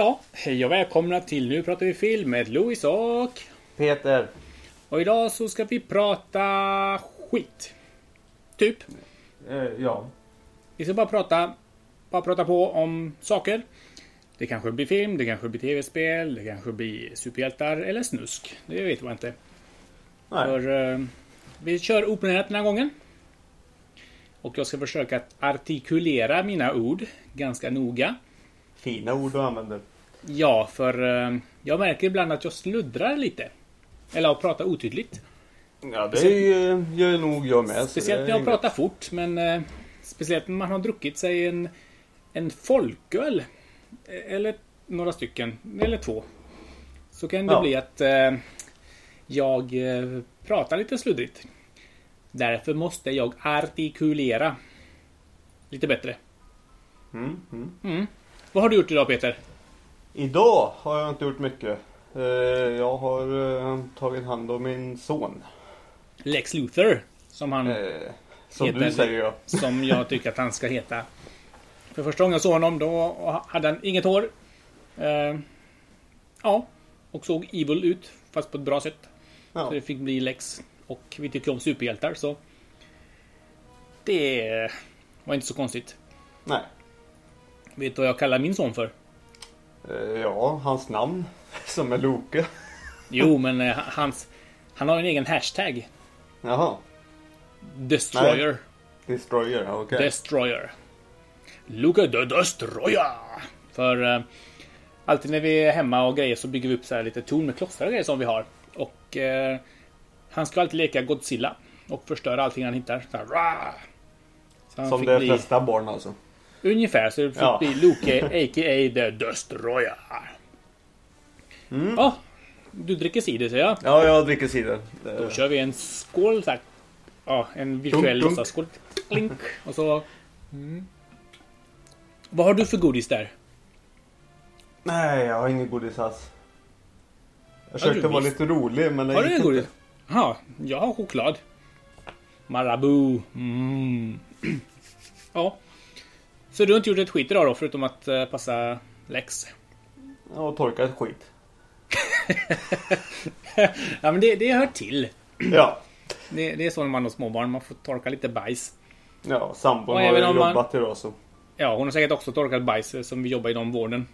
Ja, hej och välkomna till Nu pratar vi film med Louis och... Peter. Och idag så ska vi prata skit. Typ. Eh, ja. Vi ska bara prata, bara prata på om saker. Det kanske blir film, det kanske blir tv-spel, det kanske blir superhjältar eller snusk. Det vet man inte. Nej. För eh, vi kör oplanerat den här gången. Och jag ska försöka att artikulera mina ord ganska noga. Fina ord du använder. Ja, för eh, jag märker ibland att jag sluddrar lite. Eller att pratar otydligt. Ja, det är, gör nog jag med. Speciellt när är jag pratar fort, men eh, speciellt när man har druckit sig en, en folköl. eh, Eller några stycken, eller två. Så kan det Ja. bli att eh, jag eh, pratar lite sluddrigt. Därför måste jag artikulera lite bättre. Mm, mm. Mm. Vad har du gjort idag Peter? Idag har jag inte gjort mycket. Eh, jag har eh, tagit hand om min son. Lex Luthor, som han Eh, som Heter- du säger ja. som jag tycker att han ska heta. För första gången jag såg honom då hade han inget hår. Eh, ja, och såg evil ut, fast på ett bra sätt. Så ja. det fick bli Lex. Och vi tycker om superhjältar så... Det var inte så konstigt. Nej. Vet du vad jag kallar min son för? Eh, ja, hans namn. Som är Loke. Jo, men eh, hans... Han har en egen hashtag. Jaha. Destroyer. Destroyer, ja, okej. Destroyer. Luca the Destroyer. För eh, alltid när vi är hemma och grejer så bygger vi upp så här lite torn med klossar och grejer som vi har. Och eh, han ska alltid leka Godzilla. Och förstöra allting han hittar. Så här, så han Som de bli, flesta barn alltså. Ungefär, så det fick Ja. bli Luke a.k.a. The Destroyer. Mm. Ja, du dricker cider säger jag. Ja, jag dricker cider. Då kör vi en skål så här. Ja, en virtuell låtsasskål. Klink. Och så... Mm. Vad har du för godis där? Nej, jag har ingen godis alls. Jag försökte vara lite rolig men det Har du gick en inte. godis? Jaha, jag har choklad. Marabou. Mm. Ja. Så du har inte gjort ett skit idag då, förutom att eh, passa Lex? Ja, och torka ett skit. Ja, men det, det hör till. Ja. Det, det är så när man har småbarn, man får torka lite bajs. Ja, sambon har ju om man- jobbat idag så. Ja, hon har säkert också torkat bajs eh, som vi jobbar inom vården.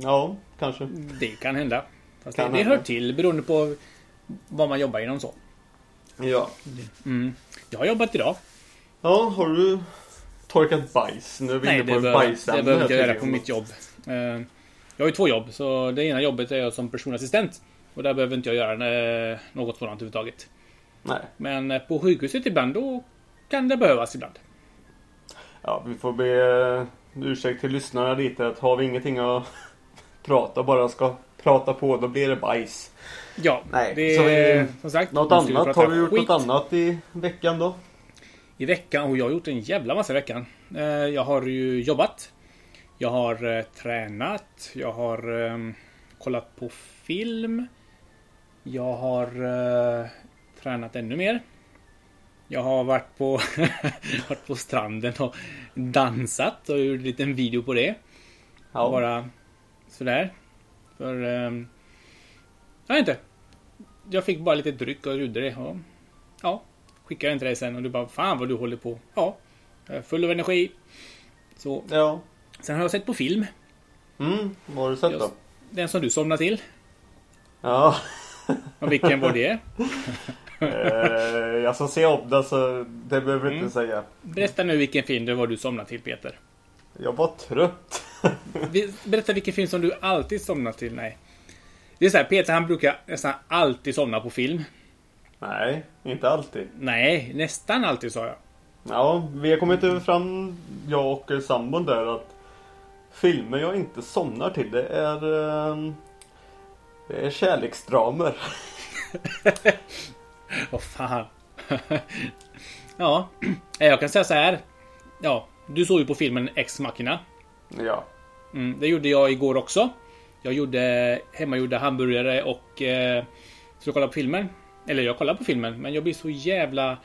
Ja, kanske. Det kan hända. Fast Kan det, det hända. hör till beroende på vad man jobbar inom så. Ja. Mm. Jag har jobbat idag. Ja, har du torkat bajs? Nu är vi Nej, inne på det, bajsämne det behöver jag göra på mitt jobb. Eh, Jag har ju två jobb, så det ena jobbet är jag som personassistent. Och där behöver inte jag göra eh, något sådant överhuvudtaget. Nej. Men eh, på sjukhuset ibland, då kan det behövas ibland. Ja, vi får be ursäkt till lyssnarna lite att har vi ingenting att prata bara ska prata på då blir det bajs. Ja, Nej, det är som sagt. Något annat? Har du gjort skit något annat i veckan då? I veckan, och jag har gjort en jävla massa i veckan. Eh, Jag har ju jobbat. Jag har eh, tränat. Jag har eh, kollat på film. Jag har eh, tränat ännu mer. Jag har varit på, varit på stranden och dansat och gjort en liten video på det. Ja. Bara sådär. För... Eh, jag vet inte. Jag fick bara lite dryck och gjorde det. Och, ja, skickade den till dig sen och du bara Fan vad du håller på. Ja, jag är full av energi. Så, Ja. sen har jag sett på film. Mm, vad har du sett då? Just. Den som du somnade till. Ja. Och vilken var det? eh, jag ska se om det så det behöver jag Mm. inte säga. Berätta nu vilken film det var du somnade till Peter. Jag var trött. Berätta vilken film som du alltid somnar till. Nej. Det är så här, Peter han brukar nästan alltid somna på film. Nej, inte alltid. Nej, nästan alltid sa jag. Ja, vi har kommit fram, jag och sambon där att filmer jag inte somnar till det är eh, det är kärleksdramer. Vad fan. ja, jag kan säga så här. Ja, du såg ju på filmen Ex Machina. Ja. Mm, det gjorde jag igår också. Jag gjorde hemmagjorda hamburgare och eh, jag kollade på filmen. Eller jag kollade på filmen, men jag blir så jävla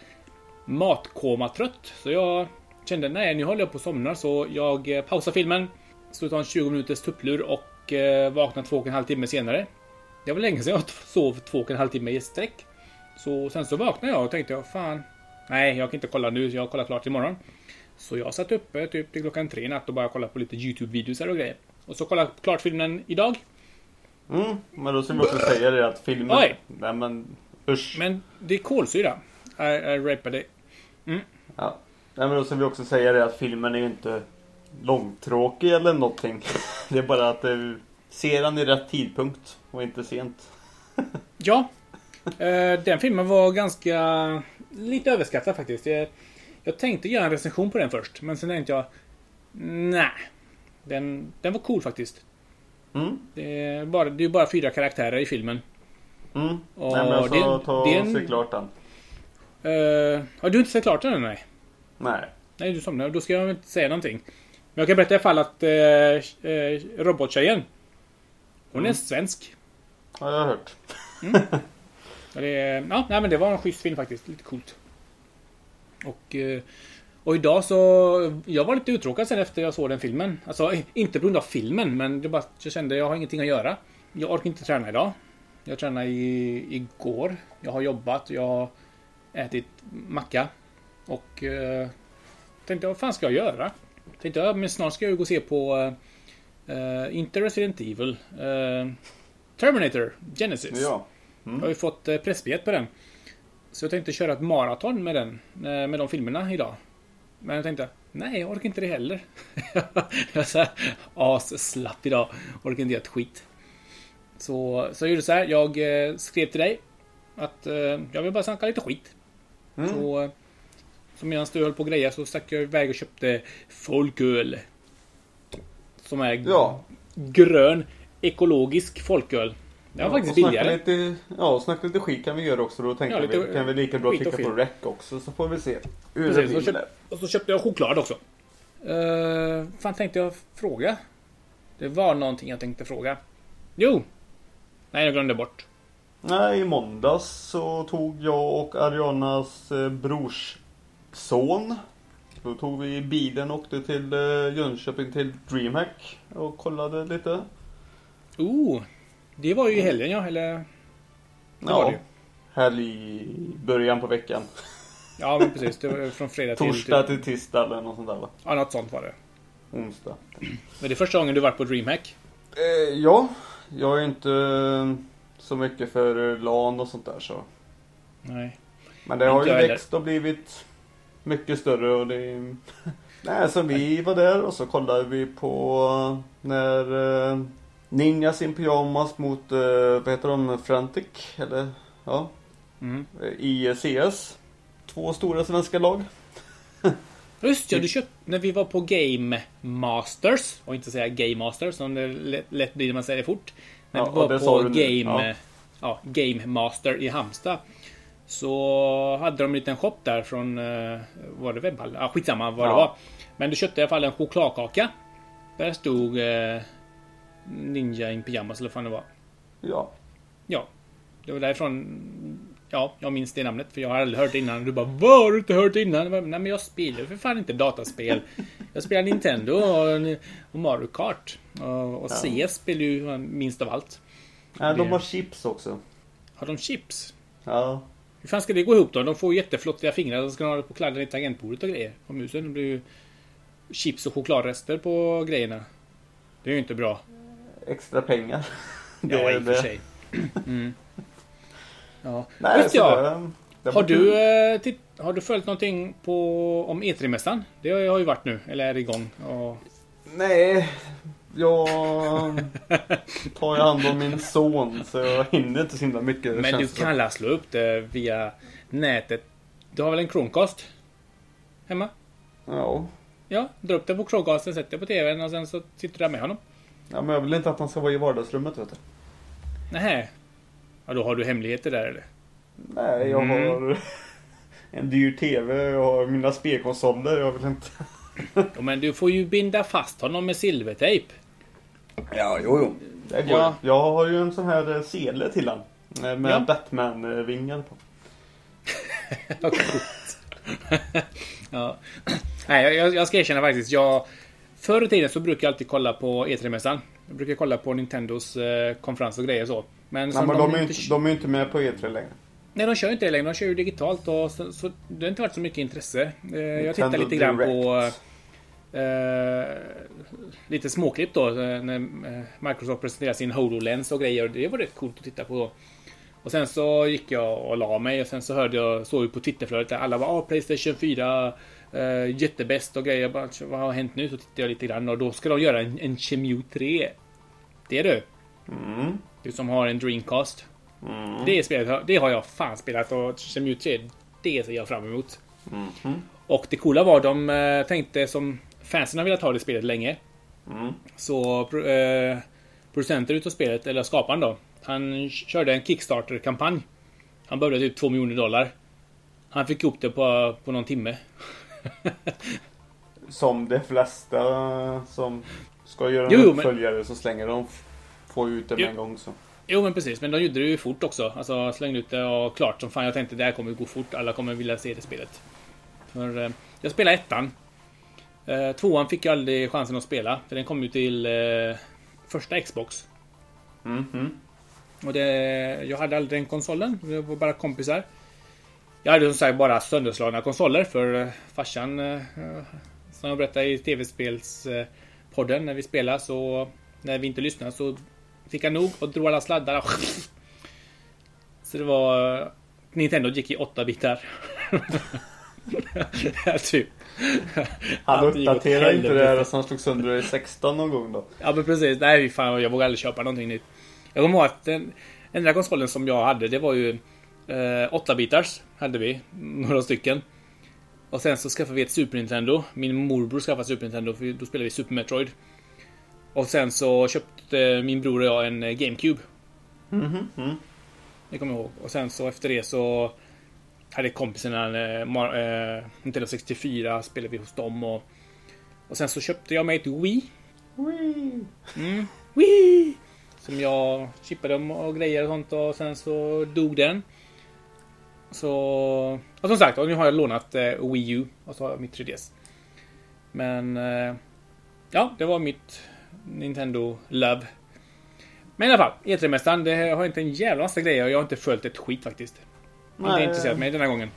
matkomatrött. Så jag kände, nej nu håller jag på att somna så jag eh, pausade filmen. Så ta en 20 minuters tupplur och eh, vakna två och en halv timme senare. Det var länge sedan jag sov två och en halv timme i sträck. Så sen så vaknade jag och tänkte jag fan. Nej, jag kan inte kolla nu. Jag kollar klart imorgon. Så jag satt uppe typ till klockan tre i natt och bara kollade på lite YouTube-videos och grejer. Och så kollade jag klart filmen idag. Mm, men då ska vi också säga det att filmen... Oj. Nej men usch. Men det är kolsyra. Jag, jag rapade. Ja. Nej men då ska vi också säga det att filmen är ju inte långtråkig eller någonting. Det är bara att du ser den i rätt tidpunkt och inte sent. Ja. Eh, den filmen var ganska... Lite överskattad faktiskt. Jag, jag tänkte göra en recension på den först. Men sen tänkte jag... Nej. Den, den var cool faktiskt. Mm. Det är bara, det är bara fyra karaktärer i filmen. Mm. Och Nej men jag det- ska ta det är och en- se klart den. Uh, har du inte sett klart den än? Nej. Nej. Nej, du somnade. Då ska jag inte säga någonting. Men jag kan berätta i alla fall att uh, uh, robottjejen. Hon är Mm. svensk. Har jag hört. Och Det, är- ja, nej, men det var en schysst film faktiskt. Lite coolt. Och, och idag så... Jag var lite uttråkad sen efter jag såg den filmen. Alltså inte på grund av filmen, men det bara, att jag kände jag har ingenting att göra. Jag orkar inte träna idag. Jag tränade i, igår. Jag har jobbat. Jag har ätit macka. Och eh, tänkte vad fan ska jag göra? Tänkte jag, men snart ska jag gå och se på eh, inte Resident Evil. eh, Terminator Genesis. Ja. Jag har ju fått eh, pressbiljett på den. Så jag tänkte köra ett maraton med den. eh, Med de filmerna idag. Men jag tänkte, nej jag orkar inte det heller. jag är asslapp idag. Orkar inte göra ett skit. Så, så jag gjorde så här. Jag eh, skrev till dig. Att eh, jag vill bara snacka lite skit. Mm. Så, så medan du höll på och grejer så stack jag iväg och köpte folköl. Som är Ja. grön ekologisk folköl. Det var faktiskt och snacka billigare. Lite, ja, snacka lite skit kan vi göra också. Då tänkte Ja, lite vi, kan vi lika bra och klicka på rec också så får vi se hur Precis, det och, blir köp, där. och så köpte jag choklad också. Uh, fan tänkte jag fråga? Det var någonting jag tänkte fråga. Jo! Nej, jag glömde bort. Nej, i måndags så tog jag och Arianas eh, brors son. Då tog vi bilen och åkte till eh, Jönköping till DreamHack och kollade lite. Oh! Det var ju i helgen ja, eller? Det var det Ja, helg i början på veckan. Ja, men precis. Det var från fredag till... Torsdag till tisdag eller något sånt där va? Ja, något sånt var det. Onsdag. Men det är första gången du varit på DreamHack? Eh, ja, jag är inte eh, så mycket för LAN och sånt där så. Nej. Men det har ju växt och blivit mycket större och det. Nej, så vi var där och så kollade vi på när eh, Ninjas in pyjamas mot, eh, vad heter de, Frantic? Eller ja, Mm. eh, i CS. Två stora svenska lag. Just ja, du köpte... När vi var på Game Masters. Och inte säga Game Masters som det lätt, lätt blir när man säger det fort. När Ja, vi var det på. Game... Ja. Ja. Game Master i Halmstad. Så hade de en liten shop där från... eh, Var det webbhall? Ja, skitsamma vad det Ja. var. Men du köpte i alla fall en chokladkaka. Där stod... Eh, Ninja in pyjamas eller vad fan det var. Ja. Ja. Det var därifrån... Ja, jag minns det namnet för jag har aldrig hört det innan. Du bara Vad har du inte hört det innan? Bara, Nej men jag spelar för fan inte dataspel. Jag spelar Nintendo och, och Mario Kart. Och, och Ja. Spelar ju minst av allt. Nej, de har chips också. Har de chips? Ja. Hur fan ska det gå ihop då? De får jätteflottiga fingrar och så ska de ha det på kladden i tangentbordet och grejer. På musen. Det blir ju chips och chokladrester på grejerna. Det är ju inte bra. Extra pengar. Det Ja, i och för sig. Mm. Ja. Nej, Just så ja. det, det Har du, eh, titt, har du följt någonting på, om E3-mässan? Det har har ju varit nu, eller är det igång? Och, Nej, jag tar ju hand om min son så jag hinner inte så himla mycket. men du det. kan la slå upp det via nätet. Du har väl en Chromecast? Hemma? Ja. Ja, dra upp den på Chromecasten, sätt dig på TVn och sen så sitter du där med honom. ja, men jag vill inte att han ska vara i vardagsrummet vet du. Nähä. Ja, då har du hemligheter där eller? Nej, jag Mm. har en dyr TV, jag har mina spelkonsoler, jag vill inte... Ja, men du får ju binda fast honom med silvertejp. Ja, jo, jo. Det går Ja. Jag har ju en sån här eh, sele till han. eh, Med Ja. Batman-vingar på. Ja. Nej, jag, jag ska erkänna faktiskt. Jag Förr i tiden så brukade jag alltid kolla på E3-mässan. Jag brukar kolla på Nintendos eh, konferens och grejer och så. Men, Nej, men de, är inte, de är inte med på E3 längre. Nej, de kör ju inte det längre. De kör ju digitalt och så, så det har inte varit så mycket intresse. Eh, jag tittar lite grann på Direct. eh, lite småklipp då eh, när eh, Microsoft presenterade sin HoloLens och grejer. Det var rätt coolt att titta på. Och sen så gick jag och la mig och sen så hörde jag, såg ju på Twitterflödet där alla var ah, Playstation 4 eh, jättebäst och grejer. Jag bara, vad har hänt nu? Så tittade jag lite grann och då ska de göra en, en Chemio 3. Det är du. Mm. Du som har en Dreamcast. Mm. Det spelet, det har jag fan spelat och Chemio 3, det ser jag fram emot. Mhm. Och det coola var de eh, tänkte som fansen har velat ha det spelet länge. Mm. Så eh, producenter utav spelet, eller skaparen då. Han körde en Kickstarter-kampanj. Han behövde typ 2 miljoner dollar. Han fick ihop det på, på någon timme. Som de flesta som ska göra en Jo, men- uppföljare så slänger de f- får ut det med Jo. en gång så. Jo men precis, men de gjorde det ju fort också. Alltså slängde ut det och klart som fan. Jag tänkte det här kommer gå fort. Alla kommer vilja se det spelet. För eh, jag spelade ettan. Eh, tvåan fick jag aldrig chansen att spela. För den kom ju till eh, första Xbox. Mhm. Och det, jag hade aldrig den konsolen. Det var bara kompisar. Jag hade som sagt bara sönderslagna konsoler för eh, farsan eh, som jag berättade i tv-spelspodden när vi spelade så när vi inte lyssnade så fick han nog och drog alla sladdar. Så det var eh, Nintendo gick i 8 bitar. typ. Han uppdaterade inte det här så han slog sönder det i 16 någon gång då. Ja men precis. Nej fan jag vågar aldrig köpa någonting nytt. Jag kommer ihåg att den enda konsolen som jag hade det var ju eh, 8-bitars. Hade vi. Några stycken. Och sen så skaffade vi ett Super Nintendo. Min morbror skaffade Super Nintendo för då spelade vi Super Metroid. Och sen så köpte min bror och jag en eh, GameCube. Mhm. Mm. Det kommer jag ihåg. Och sen så efter det så hade kompisen en eh, eh, Nintendo 64. Spelade vi hos dem och och sen så köpte jag mig ett Wii. Wee. Mm. Wii! Som jag chippade om och grejer och sånt och sen så dog den. Så... Och som sagt, och nu har jag lånat eh, Wii U och så har jag mitt 3DS. Men... Eh, ja, det var mitt Nintendo Love. Men i alla fall, E3-mästaren, det har inte en jävla massa grejer och jag har inte följt ett skit faktiskt. Inte Nej. intresserat mig den här gången.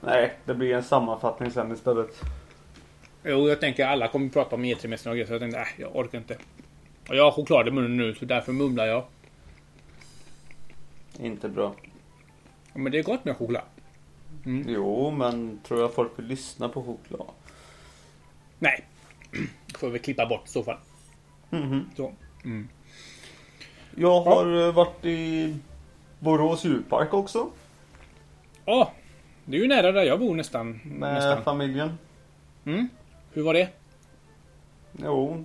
Nej, det blir en sammanfattning sen istället. Jo, jag tänker alla kommer prata om E3-mästaren och grejer så jag tänkte, äh, jag orkar inte. Och jag har choklad i munnen nu så därför mumlar jag. Inte bra. Ja, men det är gott med choklad. Jo, men tror jag folk vill lyssna på choklad? Nej. Får vi klippa bort i så fall. Mhm. Så. Mm. Jag har eh, varit i Borås djurpark också. Ja, det är ju nära där jag bor nästan. Med nästan. familjen. Mm. Hur var det? Jo,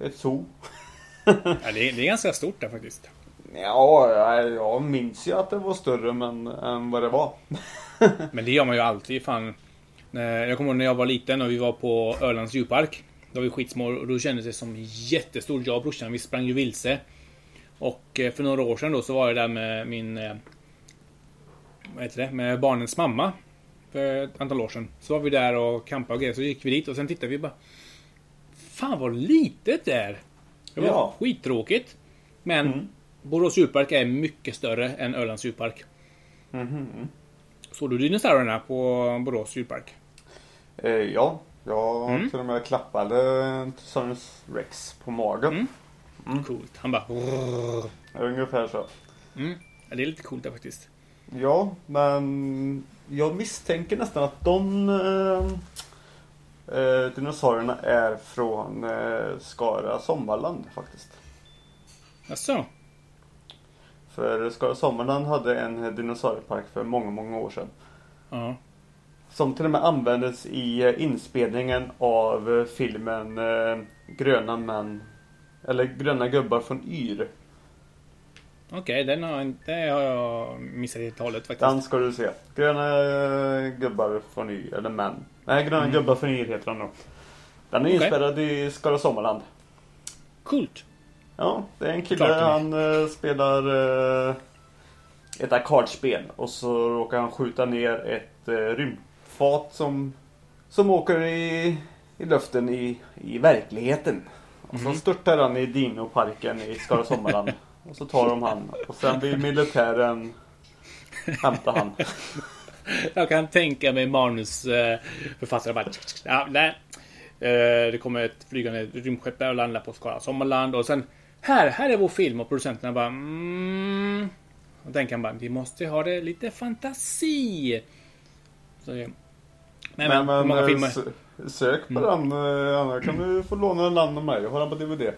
ett zoo. Ja, det, är, det är ganska stort där faktiskt. Ja, jag, jag minns ju att det var större men, än vad det var. Men det gör man ju alltid. Fan. Eh, Jag kommer ihåg när jag var liten och vi var på Ölands djurpark. Då var vi skitsmå och då kändes det som jättestort. Jag och brorsan vi sprang ju vilse. Och eh, för några år sedan då så var jag där med min... eh, Vad heter det? Med barnens mamma. För ett antal år sedan. Så var vi där och campade och grejer. Så gick vi dit och sen tittade vi bara... Fan vad litet det är! Det var Ja. skittråkigt. Men Mm. Borås djurpark är mycket större än Ölands djurpark. Mhm. Såg du dinosaurierna på Borås djurpark? Eh, ja, jag Mm. till och med klappade Tyrannosaurus Rex på magen. Mm. Mm. Coolt. Han bara... Ungefär så. Mm. Ja, det är lite coolt där faktiskt. Ja, men jag misstänker nästan att de eh, eh, dinosaurierna är från eh, Skara Sommarland faktiskt. Jaså? För Skara Sommarland hade en dinosauriepark för många, många år sedan. Ja. Som till och med användes i eh, inspelningen av eh, filmen eh, Gröna män Eller Gröna gubbar från Yr. Okej, den har, inte- det har jag missat helt och hållet faktiskt. Den ska du se. Gröna gubbar från Yr, eller män. Nej, Gröna Mm. gubbar från Yr heter den nog. Den är Okej. inspelad i Skara Sommarland. Coolt. Ja, det är en kille, Klart han eh, spelar eh, ett arkadspel och så råkar han skjuta ner ett eh, rymdfat som, som åker i, i luften i, i verkligheten. Och så Mhm. störtar han i Dinoparken i Skara Sommarland. och så tar de han. Och sen blir militären hämta han. Jag kan tänka mig manusförfattare bara... Ja, nej. Eh, Det kommer ett flygande rymdskepp där och landar på Skara Sommarland och sen... Här, här är vår film och producenterna bara... Mm. Och tänker han bara, vi måste ha det lite fantasi. Så nej, men, hur många eh, filmer? Sök på Mm. den. eh, Annars kan du få låna en namn av mig. Jag har den på DVD.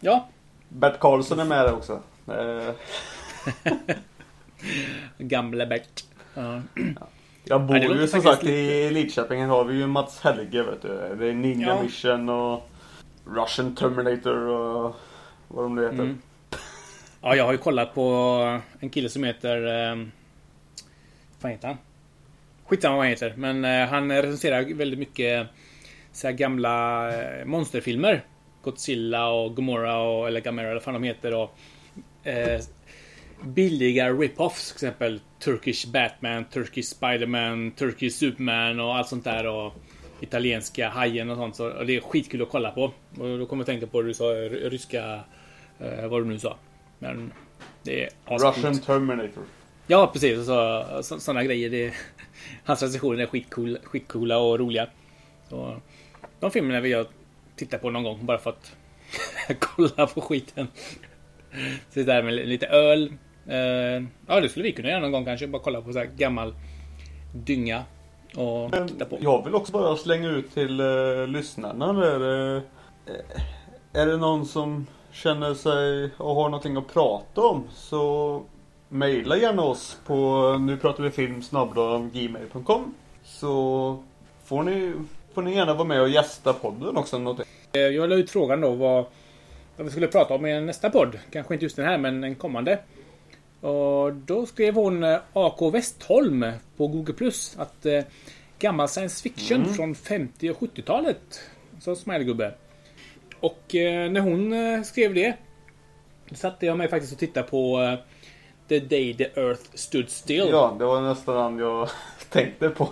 Ja, Bert Karlsson är med där också. Eh, gamla Bert. Ja. Jag bor ju som sagt i Lidköping. Här har vi ju Mats Helge vet du. Det är Ninja Ja. Mission och Russian Terminator och vad de nu heter. Mm. Ja, jag har ju kollat på en kille som heter... Eh, vad heter han? Skitsamma vad han heter. Men eh, han recenserar väldigt mycket eh, så här gamla eh, monsterfilmer. Godzilla och Gomorra och eller Gamera eller vad fan de heter. Och, eh, billiga rip-offs. Till exempel Turkish Batman, Turkish Spiderman, Turkish Superman och allt sånt där. Och italienska Hajen och sånt. Så, och det är skitkul att kolla på. Och då kommer jag tänka på det du sa, r- ryska... Eh, vad du nu sa. Men det är ascoolt. Russian Terminator. Ja, precis. Så, så, sådana grejer. Det, hans recensioner är skitcool, skitcoola och roliga. Så, de filmerna vill jag titta på någon gång bara för att kolla på skiten. Sitta där med lite öl. Eh, ja, det skulle vi kunna göra någon gång kanske. Bara kolla på så här gammal dynga. Och titta på. Jag vill också bara slänga ut till uh, lyssnarna. Där, eh, är det någon som känner sig och har någonting att prata om så mejla gärna oss på nu pratar vi film gmail.com så får ni, får ni gärna vara med och gästa podden också. Någonting. Eh, Jag la ut frågan då vad, vad vi skulle prata om i nästa podd. Kanske inte just den här, men en kommande. Och då skrev hon eh, AK Westholm på Google Plus att eh, gammal science fiction Mm. från 50 och 70-talet. Så smilegubbe. Och eh, när hon eh, skrev det satte jag mig faktiskt och tittade på eh, The Day the Earth Stood Still. Ja, det var nästan den jag tänkte på.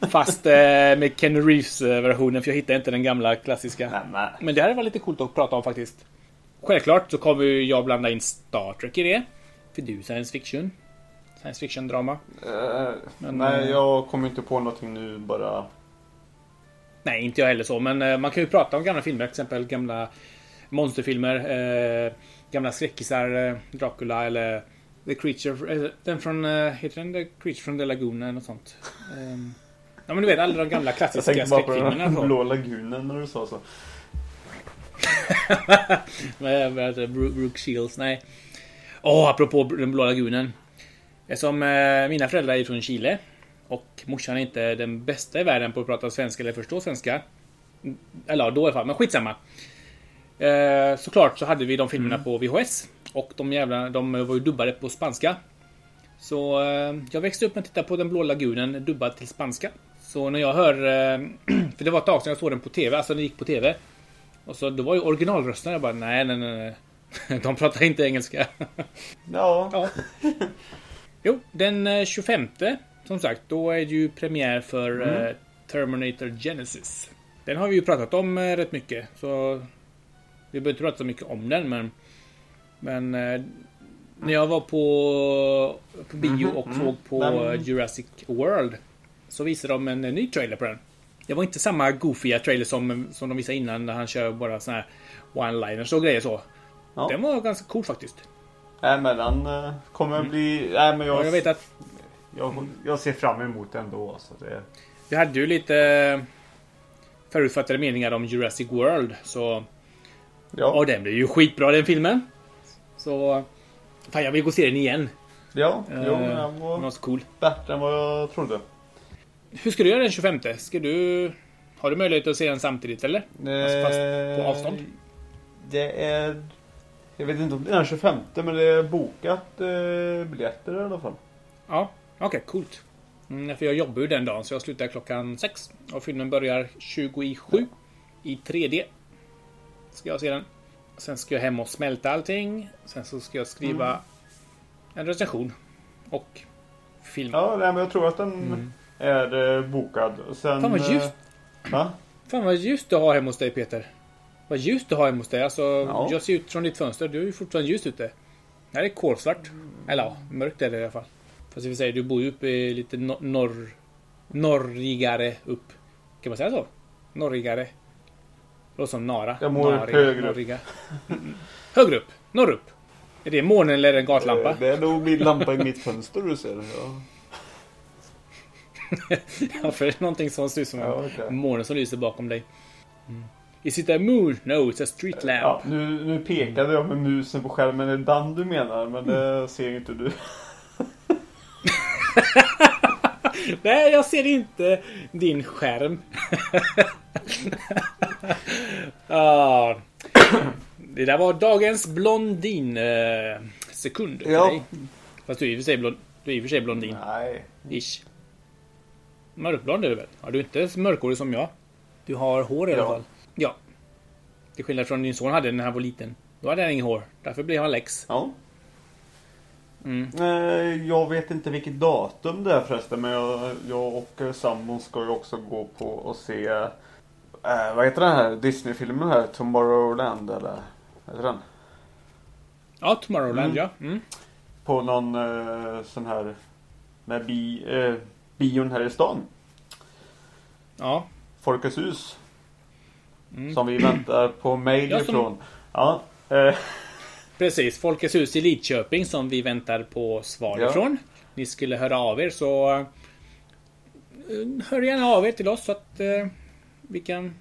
Fast med Ken Reeves eh, versionen för jag hittade inte den gamla klassiska. Nej, nej. Men det här var lite coolt att prata om faktiskt. Självklart så kommer jag blanda in Star Trek i det. För du science fiction. Science fiction drama. Eh, Men, nej, jag kommer inte på någonting nu bara. Nej, inte jag heller så. Men eh, man kan ju prata om gamla filmer. Till exempel gamla monsterfilmer. Eh, gamla skräckisar. Eh, Dracula eller The Creature. Eh, den från... Heter den The Creature from the Lagoon eller något sånt? Eh, ja men du vet alla de gamla Jag klassiska tänkte bara på skräckfilmerna. den blå lagunen när du sa så. Brooke Shields? Nej. Åh, apropå den blå lagunen. Eh, mina föräldrar är från Chile. Och morsan är inte den bästa i världen på att prata svenska eller förstå svenska. Eller ja, då i alla fall, men skitsamma. Eh, såklart så hade vi de filmerna på VHS. Och de jävla, de var ju dubbade på spanska. Så eh, jag växte upp med att titta på Den blå lagunen dubbad till spanska. Så när jag hör... Eh, för det var ett tag sedan jag såg den på TV, alltså den gick på TV. Och så det var ju originalrösten. Jag bara nej, nej, nej. De pratar inte engelska. Ja, ja. Jo, den eh, 25 som sagt, då är det ju premiär för eh, Terminator Genesis. Den har vi ju pratat om eh, rätt mycket, så vi behöver inte prata så mycket om den, men men eh, när jag var på, på bio Mhm, och mm. såg på eh, Jurassic World så visade de en, eh, ny trailer på den. Det var inte samma goofiga trailer som, som de visade innan när han kör bara såna här one-liners och grejer så. Ja. Den var ganska cool faktiskt. nej men den eh, kommer bli... Nej men jag, jag vet att jag, jag ser fram emot den ändå. Så det, vi hade ju lite förutfattade meningar om Jurassic World. Så ja, och den blev ju skitbra den filmen. Så fan jag vill gå och se den igen. ja, jo, Eh, den Den var så cool. bättre än vad jag trodde. Hur ska du göra den 25? Ska du... Har du möjlighet att se den samtidigt eller? Alltså, fast på Eh, avstånd? Det är... Jag vet inte om det är den 25 men det är bokat eh, biljetter i alla fall. Ja, okej, coolt. Mm, för jag jobbar ju den dagen så jag slutar klockan 6. Och filmen börjar 27 i 3D. Ska jag se den. Sen ska jag hem och smälta allting. Sen så ska jag skriva Mm. en recension. Och film. Ja, nej, men jag tror att den Mm. är eh, bokad. Sen, Fan vad eh, ljust. Va? Fan vad ljust du har hemma hos dig Peter. Vad ljust du har hemma hos dig. Alltså, Ja. jag ser ut från ditt fönster. Du är ju fortfarande ljust ute. Här är kolsvart. Eller ja, mörkt är det i alla fall. Fast i och för sig, du bor ju uppe lite no- norr... Norrigare upp. Kan man säga så? Norrigare. Låter som Nara. Jag bor Nariga, högre upp. norriga. Högre upp. Norrupp. Är det månen eller en gatlampa? Eh, Det är nog min lampa i mitt fönster du ser. Ja. Ja, för det är någonting som ser ut som Ja, okej. en måne som lyser bakom dig. Mm. Is it a moon? No, it's a street lamp. Ja, nu, nu pekade jag med musen på skärmen. Det är den du menar, men det ser inte du. Nej, jag ser inte din skärm. ah, det där var dagens blondin eh, Ja. dig. Fast du är i och för sig, blond, du är i och för sig blondin. Nej. Ish. Mörkblond är du väl? Ja, du är inte mörkhårig som jag. Du har hår i alla Ja. fall. Ja. Till skillnad från din son hade när han var liten. Då hade han inget hår. Därför blev han läx. Ja. Mm. Eh, Jag vet inte vilket datum det är förresten men jag, jag och eh, sambon ska ju också gå på och se eh, Vad heter den här Disney-filmen här? Tomorrowland eller? Heter den? Ja, Tomorrowland Mm. ja. Mm. På någon eh, sån här med bi, eh, bion här i stan. Ja. Folkets hus. Mm. Som vi väntar på mail Ja, som- ifrån. Ja. Precis, Folkets hus i Lidköping som vi väntar på svar Ja. ifrån. Ni skulle höra av er så eh, Hör gärna av er till oss så att eh, vi kan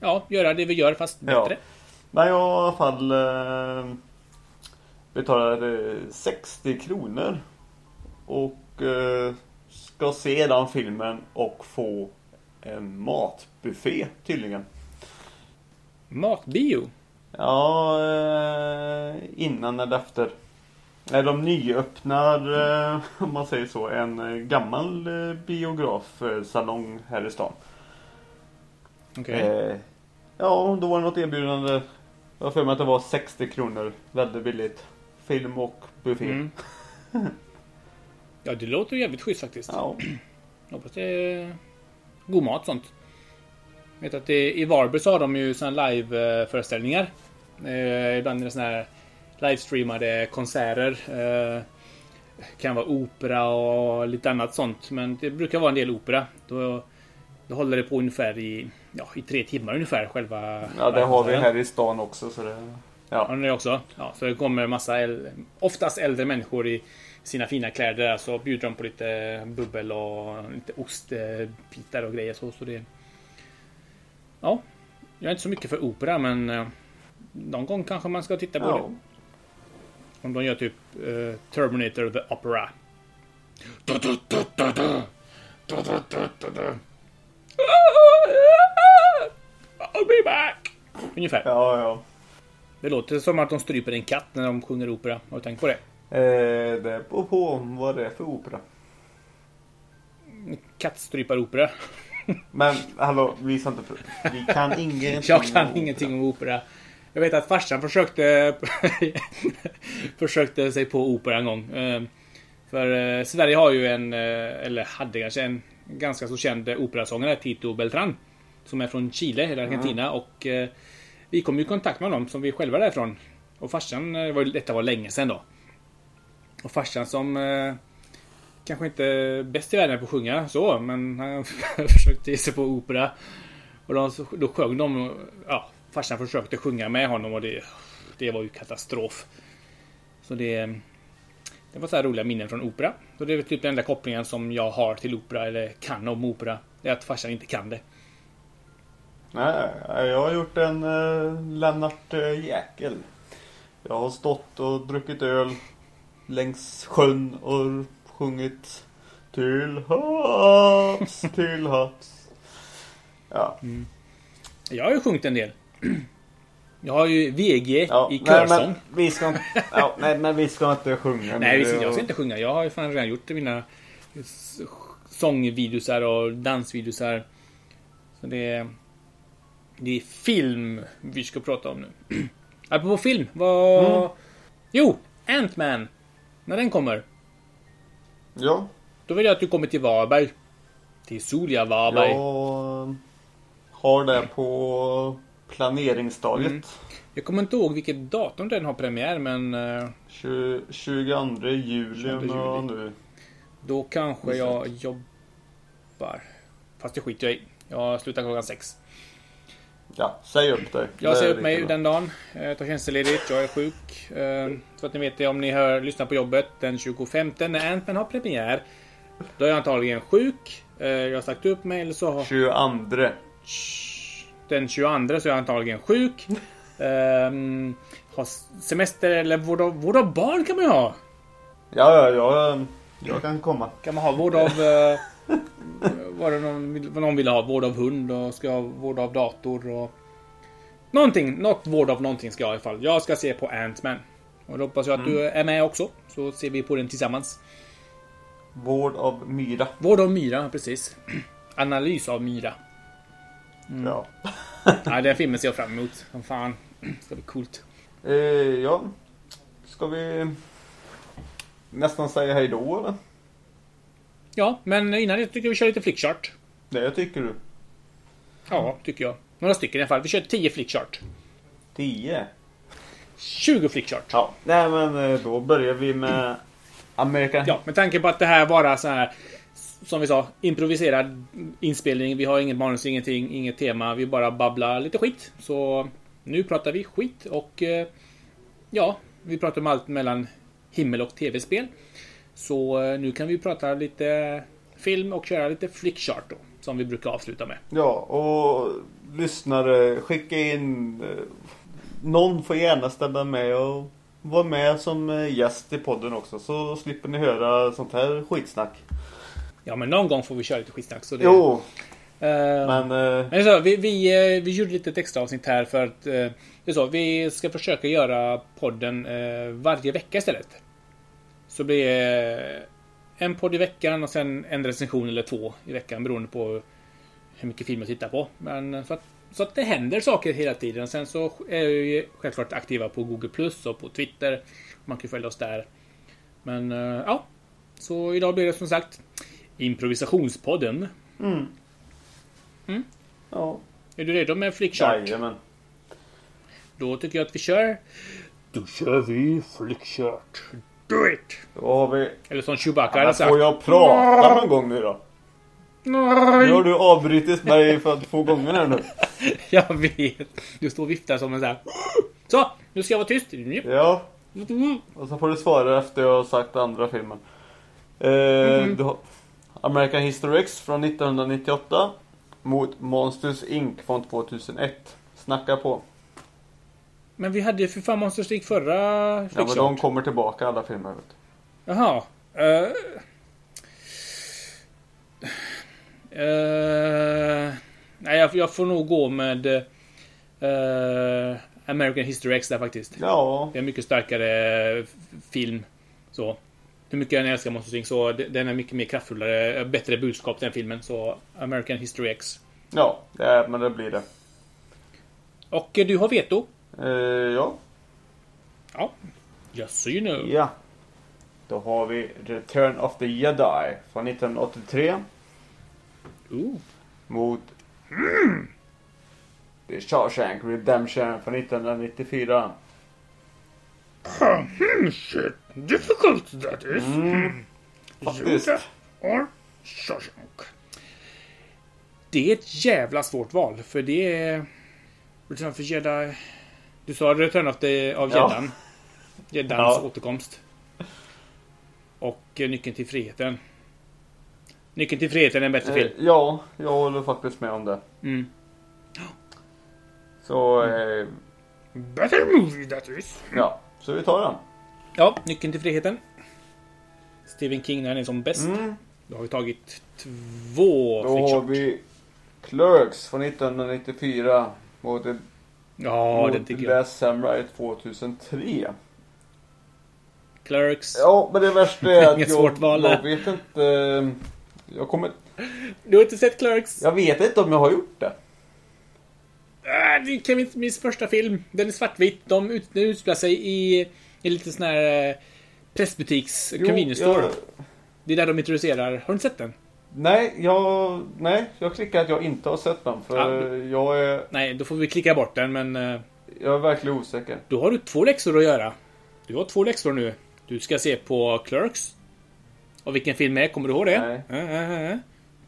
Ja, göra det vi gör fast Ja. bättre. Men jag har i alla fall eh, betalar eh, 60 kronor. Och eh, ska se den filmen och få en matbuffé tydligen. Matbio. Ja, eh, innan eller efter. De nyöppnar, eh, om man säger så, en eh, gammal biografsalong här i stan. Okej. Eh, ja, då var det något erbjudande. Jag har för mig att det var 60 kronor. Väldigt billigt. Film och buffé. Mm. Ja, det låter jävligt schysst faktiskt. Ja. Hoppas det är god mat sånt. Vet att i Varberg så har de ju såna live-föreställningar. Eh, ibland är det såna här livestreamade konserter. Eh, kan vara opera och lite annat sånt. Men det brukar vara en del opera. Då, då håller det på ungefär i, ja, i tre timmar ungefär själva ja, det har vi här i stan också. Så det, Ja, ja. det också. Ja, så det kommer massa äl- oftast äldre människor i sina fina kläder så bjuder de på lite bubbel och lite ostbitar och grejer så. så det... Ja, jag är inte så mycket för opera men eh, någon gång kanske man ska titta på ja. det. Om de gör typ eh, Terminator the Opera. I'll be back! Ungefär. Ja, ja. Det låter som att de stryper en katt när de sjunger opera. Har du tänkt på det? Eh, det beror på vad det är för opera. Kattstryparopera. Men hallå, vi inte... Vi kan ingenting Jag kan om ingenting om opera. Jag vet att farsan försökte försökte sig på opera en gång. Eh, För eh, Sverige har ju en, eh, eller hade kanske en ganska så känd operasångare, Tito Beltran. Som är från Chile, eller Argentina. Och eh, vi kom ju i kontakt med honom som vi själva är därifrån. Och farsan, detta var länge sedan då. Och farsan som kanske inte bäst i världen på att sjunga så, men han försökte ge sig på opera. Och de, då sjöng de, ja, farsan försökte sjunga med honom och det, det var ju katastrof. Så det, det var så här roliga minnen från opera. Så det är väl typ den enda kopplingen som jag har till opera, eller kan om opera. Det är att farsan inte kan det. Nej, jag har gjort en eh, Lennart eh, Jäkel. Jag har stått och druckit öl längs sjön och sjungit Till havs, till havs. Ja, Jag har ju sjungit en del. Jag har ju VG ja. i nej, körsång. men vi ska inte, ja, nej, men vi ska inte sjunga. Nej, nu. vi ska, jag ska inte sjunga. Jag har ju fan redan gjort mina sångvideosar och dansvideosar. Så det är... Det är film vi ska prata om nu. Apropå film, vad... Mm. Jo! Ant-Man! När den kommer. Ja, Då vill jag att du kommer till Varberg. Till soliga Varberg. jag har det på planeringsstadiet. Mm. Jag kommer inte ihåg vilket datum den har premiär men eh, 20, 22 juli 22 om jag juli. nu. då kanske jag jobbar. Fast det skiter jag i. Jag slutar klockan sex. Ja, säg upp dig. Jag säger upp mig bra. den dagen. Jag tar tjänstledigt. Jag är sjuk. Eh, Så att ni vet det om ni hör, lyssnar på jobbet den 25 när Ant-Man har premiär. Då är jag antagligen sjuk. Eh, Jag har sagt upp mig eller så har 22. den 22 så är jag antagligen sjuk. Um, har semester eller vård av, vård av barn kan man ju ha. Ja, ja, jag, jag kan komma. Kan man ha vård av... Vad det någon, någon vill ha. Vård av hund och ska ha vård av dator och... Någonting. Något vård av någonting ska jag i alla fall. Jag ska se på Ant-Man. Och då hoppas jag att du är med också. Så ser vi på den tillsammans. Vård av myra. Vård av myra, precis. Analys av myra. Mm. Ja. Nej, den filmen ser jag fram emot. Som fan. Det ska bli coolt. Eh, ja. Ska vi nästan säga hej då eller? Ja, men innan det tycker jag vi kör lite flickchart. Det tycker du. Ja, tycker jag. Några stycken i alla fall. Vi kör 10 flickchart. 10. 20 flickchart. Ja. Nej men eh, då börjar vi med American Ja, med tanke på att det här bara så här som vi sa, improviserad inspelning. Vi har ingen manus, ingenting, inget tema. Vi bara babblar lite skit. Så nu pratar vi skit och eh, ja, vi pratar om allt mellan himmel och tv-spel. Så eh, nu kan vi prata lite film och köra lite flickchart då. Som vi brukar avsluta med. Ja, och lyssnare, skicka in. eh, Någon får gärna ställa med och vara med som eh, gäst i podden också. Så slipper ni höra sånt här skitsnack. Ja, men någon gång får vi köra lite skitsnack. Så det, Jo, eh, men eh, Men så, vi, vi, vi gjorde lite ett extra avsnitt här för att det är så, vi ska försöka göra podden varje vecka istället. Så blir det en podd i veckan och sen en recension eller två i veckan beroende på hur mycket film jag tittar på. Men så att, så att det händer saker hela tiden. Sen så är vi ju självklart aktiva på Google Plus och på Twitter. Man kan följa oss där. Men eh, ja, så idag blir det som sagt Improvisationspodden. ja, Är du redo med flickchart? jajamän. Då tycker jag att vi kör. Då kör vi flickchart. Do it! Då har vi... Eller som Chewbacca hade sagt. får jag prata någon gång nu då? Nu har Nej! du avbrutit mig för två gånger här nu. Jag vet. Du står och viftar som en sån här. Så! Nu ska jag vara tyst. Ja, och så får du svara efter jag har sagt andra filmen. Eh, har American History X från 1998 mot Monsters Inc från 2001. Snacka på. Men vi hade ju för fan Monsters Inc förra Ja men de kommer tillbaka alla filmer. Vet du. Jaha. Uh, uh, nej, jag, jag får nog gå med eh, American History X där faktiskt. Ja, Det är en mycket starkare film. Så. Hur mycket jag än älskar Monsters Inc så den är mycket mer kraftfullare, bättre budskap den filmen. Så American History X. ja, det är, men det blir det. Och du har veto. Eh, ja, Ja. So you know. ja. Då har vi Return of the Jedi från 1983 Ooh. mot The Shawshank Redemption från 1994. Shit. Difficult that is. Mm, faktiskt. Or Shawshank. Det är ett jävla svårt val. För det är... Return of the Jedi... Du sa Return of the... Av Ja. Jedan. Jedans Ja. återkomst. Och eh, Nyckeln till friheten. Nyckeln till friheten är en bättre Eh, film. ja, jag håller faktiskt med om det. Mm. Så, eh, Better movie that is. ja. Så vi tar den. Ja, Nyckeln till friheten. Stephen King när han är som bäst. Mm. Då har vi tagit två Då har vi Clerks från 1994 mot, Ja, det tycker jag. Last Samurai 2003. Clerks. Ja, men det värsta är att Inget jag, svårt val jag vet inte. eh, Jag kommer... Du har inte sett Clerks? Jag vet inte om jag har gjort det. Äh, det är Kevin Smiths första film. Den är svartvit. De ut, utspelar sig i, i lite sån här eh, pressbutiks Jo, convenience store. jag- Det är där de introducerar. Har du inte sett den? Nej, jag, nej, jag klickar att jag inte har sett den. För Ja. jag, är, Nej, då får vi klicka bort den, men eh, jag är verkligen osäker. då har du två läxor att göra. Du har två läxor nu. Du ska se på Clerks. Och vilken film är Kommer du ihåg det? Nej. Äh, äh, äh.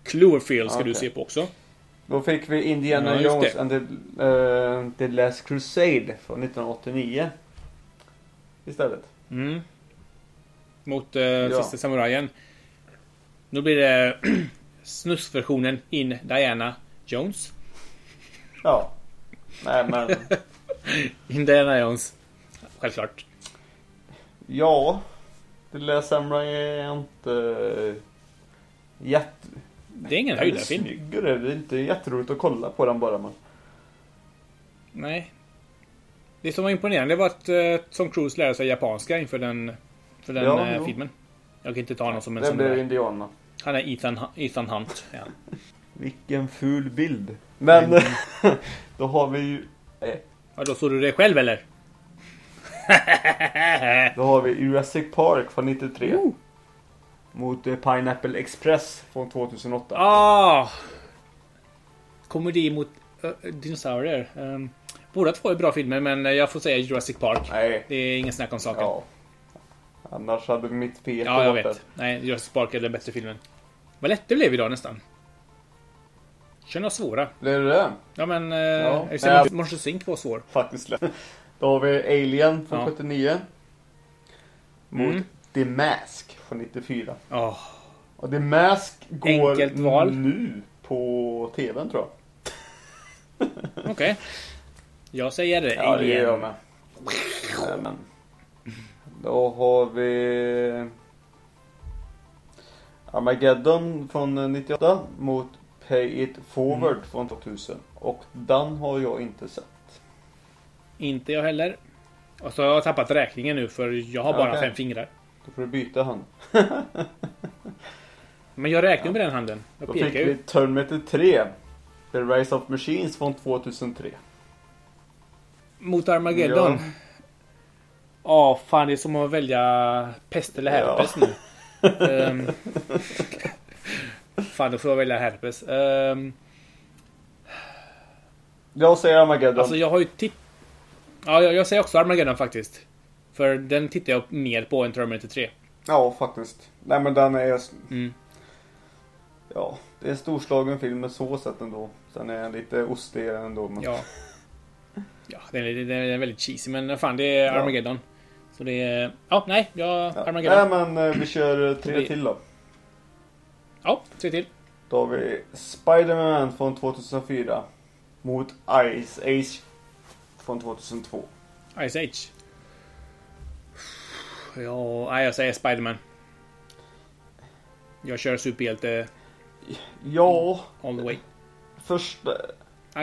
Cloverfield ska du Okej. se på också. Då fick vi Indiana Ja, Jones det. and the, eh, the Last Crusade från 1989. Istället. Mm. Mot uh, Sista Samurajen. Nu blir det snusversionen in Diana Jones. Ja. Nej men, Indiana Jones. Självklart. ja. The Last Samurai är inte jätte... Det är ingen höjdarfilm. snyggare. Det är inte jätteroligt att kolla på den bara men. Nej. Det som var imponerande var att uh, Tom Cruise lärde sig japanska inför den, för den Ja, eh, filmen. Jag kan inte ta honom som en Det blir samuraj. Indiana. Han är Ethan, Ethan Hunt. Ja. Vilken ful bild. Men Mm. då har vi ju eh, Ja, då såg du det själv eller? Då har vi Jurassic Park från 93. Oh. Mot eh, Pineapple Express från 2008. Ah! Komedi mot uh, dinosaurier. Um, båda två är bra filmer, men eh, jag får säga Jurassic Park. Nej. Det är ingen snack om saken. Ja, Ja. Annars hade mitt fel jag varit vet. Nej, Jurassic Park är den bättre filmen. Vad lätt det blev idag nästan. Känner oss svåra. Blev det det? Ja, men... Uh, Ja. jag. Monster Sync var svår. Faktiskt lätt. Då har vi Alien från Ja. 79. Mot Mm. The Mask från 94. Åh, Och The Mask går Enkelt val. nu på TVn tror jag. okej. Jag säger det. Ja, det gör jag Alien. med. Nej, men. Då har vi Armageddon från 98 mot Pay It Forward Mm. från 2000. Och den har jag inte sett. Inte jag heller. Och så har jag tappat räkningen nu för jag har bara Okej. fem fingrar. Då får du byta hand. Men jag räknar med den handen. Jag Då fick vi. Terminator 3. The Rise of Machines från 2003. Mot Armageddon. Ja, fan det är som att välja pest eller Ja. herpes nu. Ehm, fan, då får jag välja herpes. Um, Jag säger Armageddon. alltså jag har ju titt... Ja, jag, jag säger också Armageddon faktiskt. För den tittar jag mer på än Terminator 3. Ja, faktiskt. Nej men den är... Mm. Ja, det är en storslagen film med så sätt ändå. Sen är den lite ostigare ändå. Men... Ja. Ja, den är, den är väldigt cheesy, men fan det är Ja. Så det är... Ja, nej, jag... Ja. Nej men eh, vi kör eh, tre till då. Ja, tre till. Då har vi Spider-Man från 2004. Mot Ice Age från 2002. Ice Age. Ja, nej, jag säger Spiderman. Jag kör superhjälte Ja, all the way. första...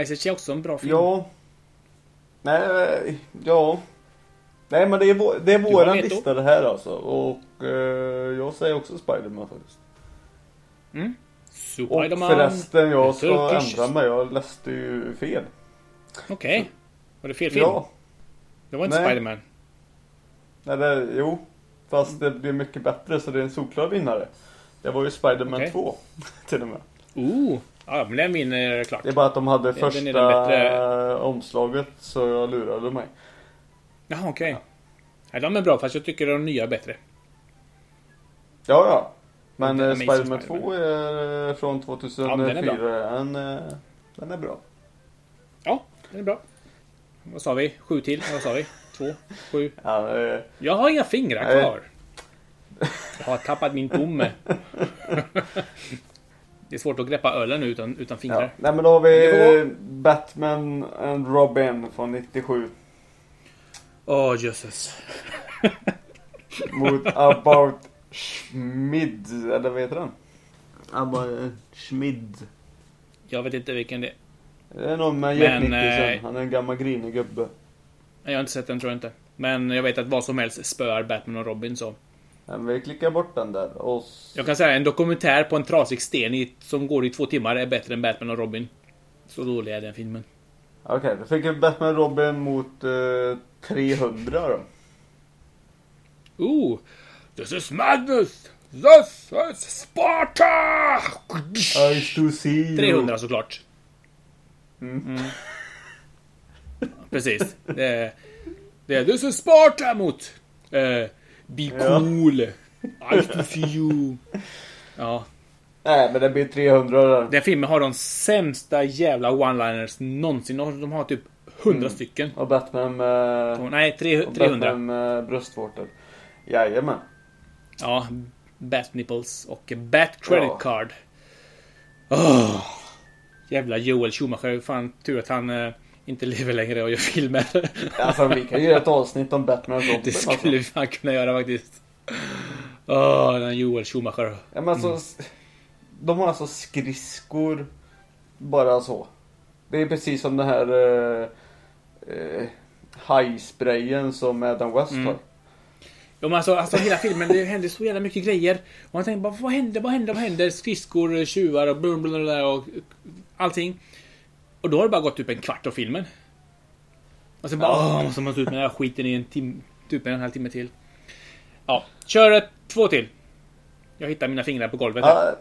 Ice Age är också en bra film. Ja. Nej, eh, ja. Nej men det är, vår, det är våran lista det här alltså. Och eh, jag säger också Spider-Man faktiskt. Mm. Och förresten, jag ska ändra mig. Jag läste ju fel. Okej. Var det fel film? Ja. Det var inte Nej. Spiderman. Eller jo. Fast det blir mycket bättre så det är en solklar vinnare. Det var ju Spider-Man Okej. 2. Till och med. Ooh. Ja, men den vinner klart. Det är bara att de hade Den- första den omslaget så jag lurade mig. Jaha, okej. Ja, de är bra, fast jag tycker de nya är bättre. Ja, ja. Men eh, Spider-Man Spider-Man. 2 är eh, från 2004. Ja, den är bra. Den, eh, den är bra. Ja, den är bra. Vad sa vi? Sju till? Vad sa vi? Två? Sju? Ja, eh, Jag har inga fingrar Nej. kvar. Jag har tappat min pomme. Det är svårt att greppa ölen nu utan, utan ja. fingrar. Nej men då har vi Batman and Robin från 97. Åh, jösses. Mot About Schmid. Eller vad heter den? About Schmid. Jag vet inte vilken det är. Det är någon med Jack Nicholson. eh, Han är en gammal grinig gubbe. Jag har inte sett den tror jag inte. Men jag vet att vad som helst spöar Batman och Robin så. Men vi klickar bort den där. Och Jag kan säga en dokumentär på en trasig sten i, som går i två timmar är bättre än Batman och Robin. Så dålig är den filmen. Okej, då fick vi Batman och Robin mot eh, 300 då. Ooh! This is madness! This is Sparta! I to see you. 300 såklart. Mm. Mm. Precis. Det är, det är This is Sparta mot eh, Be Ja. cool. I to see you. Ja. Nej, men det blir 300 där. Den filmen har de sämsta jävla one-liners någonsin. De har typ 100 Mm. stycken. Och Batman med... Nej, tre- och 300. Batman med bröstvårtor. Jajamän. Ja, Bat Nipples och Bat Credit Ja. Card. Åh, jävla Joel Schumacher. Fan tur att han eh, inte lever längre och gör filmer. Alltså vi kan ju göra ett avsnitt om Batman och Robin Det alltså. skulle vi fan kunna göra faktiskt. Åh, den Joel Schumacher. Ja, men alltså, De har alltså skridskor bara så. Det är precis som den här eh, eh, hajsprayen som Adam West Mm. har. Ja, men alltså, alltså hela filmen, det händer så jävla mycket grejer. Och man tänker bara, vad händer, vad händer, vad händer? Skridskor, tjuvar och blablabla och allting. Och då har det bara gått typ en kvart av filmen. Och sen bara, Ja. åh, måste man stå ut med den här skiten i en timme, typ en en halv timme till. Ja, kör ett, två till. Jag hittar mina fingrar på golvet. här. Ja,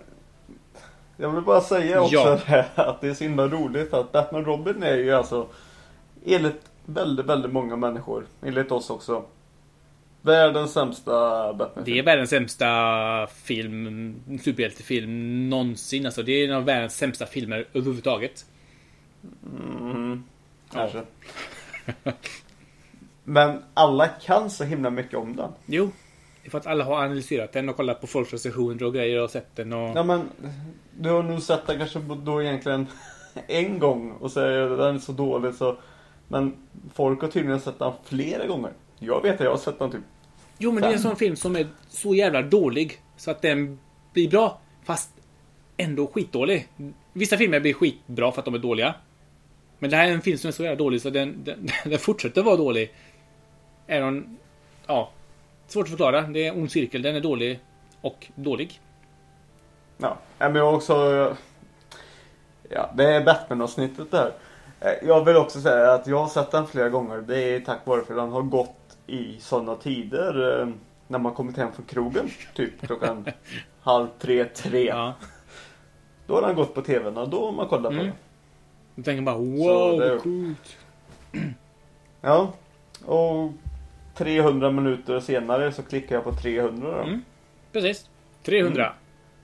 jag vill bara säga också Ja. det här, att det är så himla roligt att Batman Robin är ju alltså enligt väldigt, väldigt många människor, enligt oss också, världens sämsta Batman. Det är världens sämsta film, superhjältefilm någonsin. Alltså, det är en av världens sämsta filmer överhuvudtaget. Mm, kanske. Men alla kan så himla mycket om den. Jo, det är för att alla har analyserat den och kollat på folks recensioner och grejer och sett den och... Ja men, du har nog sett den kanske då egentligen en gång och säger att den är så dålig så. Men folk har tydligen sett den flera gånger. Jag vet att jag har sett den typ. Jo, men det är en sån film som är så jävla dålig så att den blir bra, fast ändå skitdålig. Vissa filmer blir skitbra för att de är dåliga. Men det här är en film som är så jävla dålig så den, den, den fortsätter vara dålig. Även om... Ja. Svårt att förklara. Det är en ond cirkel. Den är dålig och dålig. Ja, men jag också... Ja, det är Batman-avsnittet där. Eh, Jag vill också säga att jag har sett den flera gånger. Det är tack vare för den har gått i sådana tider. eh, När man kommit hem från krogen. Typ klockan halv tre, tre. Ja. Då har den gått på tvn och då har man kollat på Mm. den. Jag tänker bara wow, det- coolt. Ja, och 300 minuter senare så klickar jag på 300 då. Mm. Precis. 300.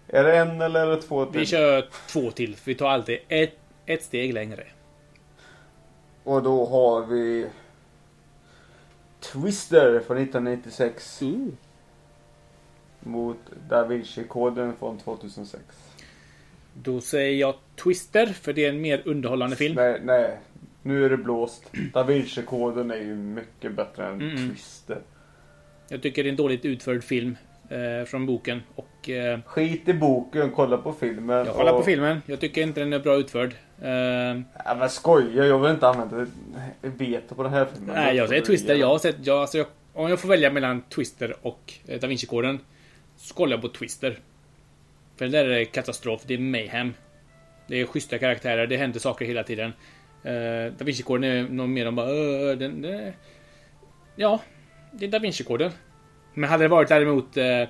Är det en eller är det två till? Vi kör två till. För vi tar alltid ett, ett steg längre. Och då har vi Twister från 1996 Ooh. mot Da Vinci-koden från 2006. Då säger jag Twister, för det är en mer underhållande film. Nej, nej. Nu är det blåst. Da Vinci-koden är ju mycket bättre än Mm. Twister. Jag tycker det är en dåligt utförd film eh, från boken. Och eh, Skit i boken, kolla på filmen. jag kollar och... på filmen. Jag tycker inte den är bra utförd. Eh, Ja, men skoja, jag vill inte använda veto på den här filmen. nej, jag säger Twister. Jag har sett... Jag, alltså, jag, om jag får välja mellan Twister och eh, Da Vinci-koden så kollar jag på Twister. För det där är katastrof. Det är mayhem. Det är schyssta karaktärer. Det händer saker hela tiden. Eh, da Vinci-koden är nog mer om bara... Uh, den, den, ja, det är Da Vinci-koden. Men hade det varit däremot eh,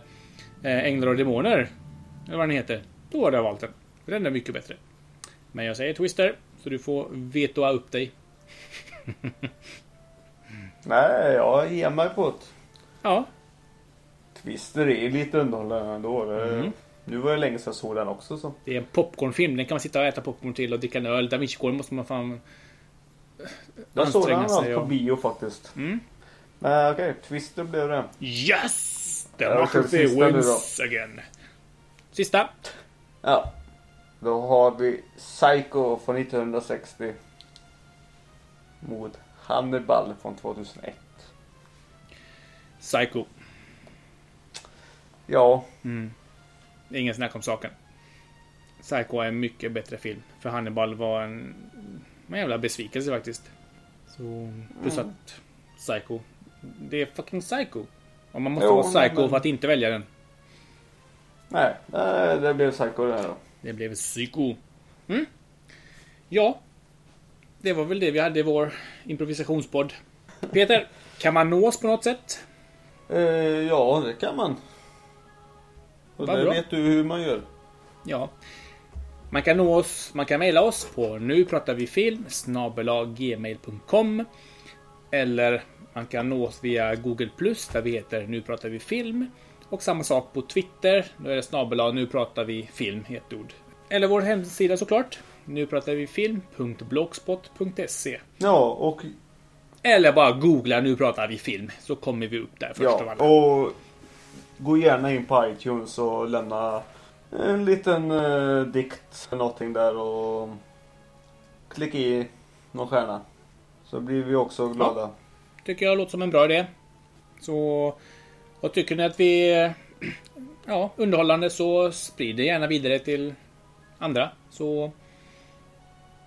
Änglar och Demoner, eller vad den heter, då hade jag valt den. Den är mycket bättre. Men jag säger Twister, så du får vetoa upp dig. Nej, jag ger mig på det. Ja, Twister är lite underhållande ändå. Mm. Nu var det länge sedan jag såg den också så. det är en popcornfilm. Den kan man sitta och äta popcorn till och dricka en öl. Da Vinci-koden måste man fan Jag såg den på bio faktiskt. Mm. Men okej, Twister blev det. Yes! Ja, okej, sista nu wins again. Sista. Ja. Då har vi Psycho från 1960. Mot Hannibal från 2001. Psycho. Ja, Mm. Ingen snack om saken. Psycho är en mycket bättre film. För Hannibal var en, en jävla besvikelse faktiskt. Så, plus Mm. att Psycho. Det är fucking Psycho. Och man måste Jo, vara psycho men- för att inte välja den. nej, det blev Psycho det här då. Det blev Psycho. Mm. Ja. Det var väl det vi hade i vår improvisationspodd. Peter, kan man nå oss på något sätt? Eh, ja, det kan man. Och Vad det vet du hur man gör. Ja. Man kan nå oss, man kan mejla oss på nu pratar vi film gmail.com Eller man kan nå oss via Google Plus där vi heter Nu pratar vi film. Och samma sak på Twitter. Då är det snabel Nu pratar vi film, ett ord. Eller vår hemsida såklart. Nu pratar vi film.blogspot.se Ja, och Eller bara googla Nu pratar vi film. Så kommer vi upp där först av Ja, alla. och gå gärna in på iTunes och lämna en liten eh, dikt eller någonting där och klicka i någon stjärna. Så blir vi också glada. Tycker jag låter som en bra idé. Så... Och tycker ni att vi ja, underhållande så sprid det gärna vidare till andra. Så...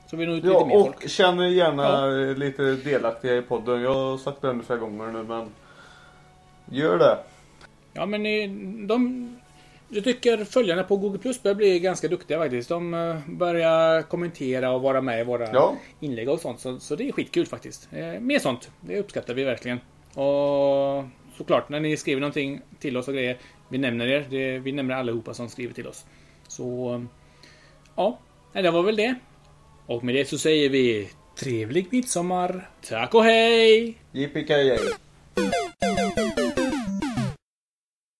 Så vi når ut Ja, lite mer och folk. känner gärna eh, lite delaktiga i podden. Jag har sagt det ungefär gånger nu men gör det. Ja men de... Jag tycker följarna på Google Plus börjar bli ganska duktiga faktiskt. De eh, börjar kommentera och vara med i våra Ja. inlägg och sånt. Så, så det är skitkul faktiskt. Eh, mer sånt. Det uppskattar vi verkligen. Och såklart, när ni skriver någonting till oss och grejer. Vi nämner er. Det, vi nämner allihopa som skriver till oss. Så... Ja, det var väl det. Och med det så säger vi trevlig midsommar. Tack och hej! Yippee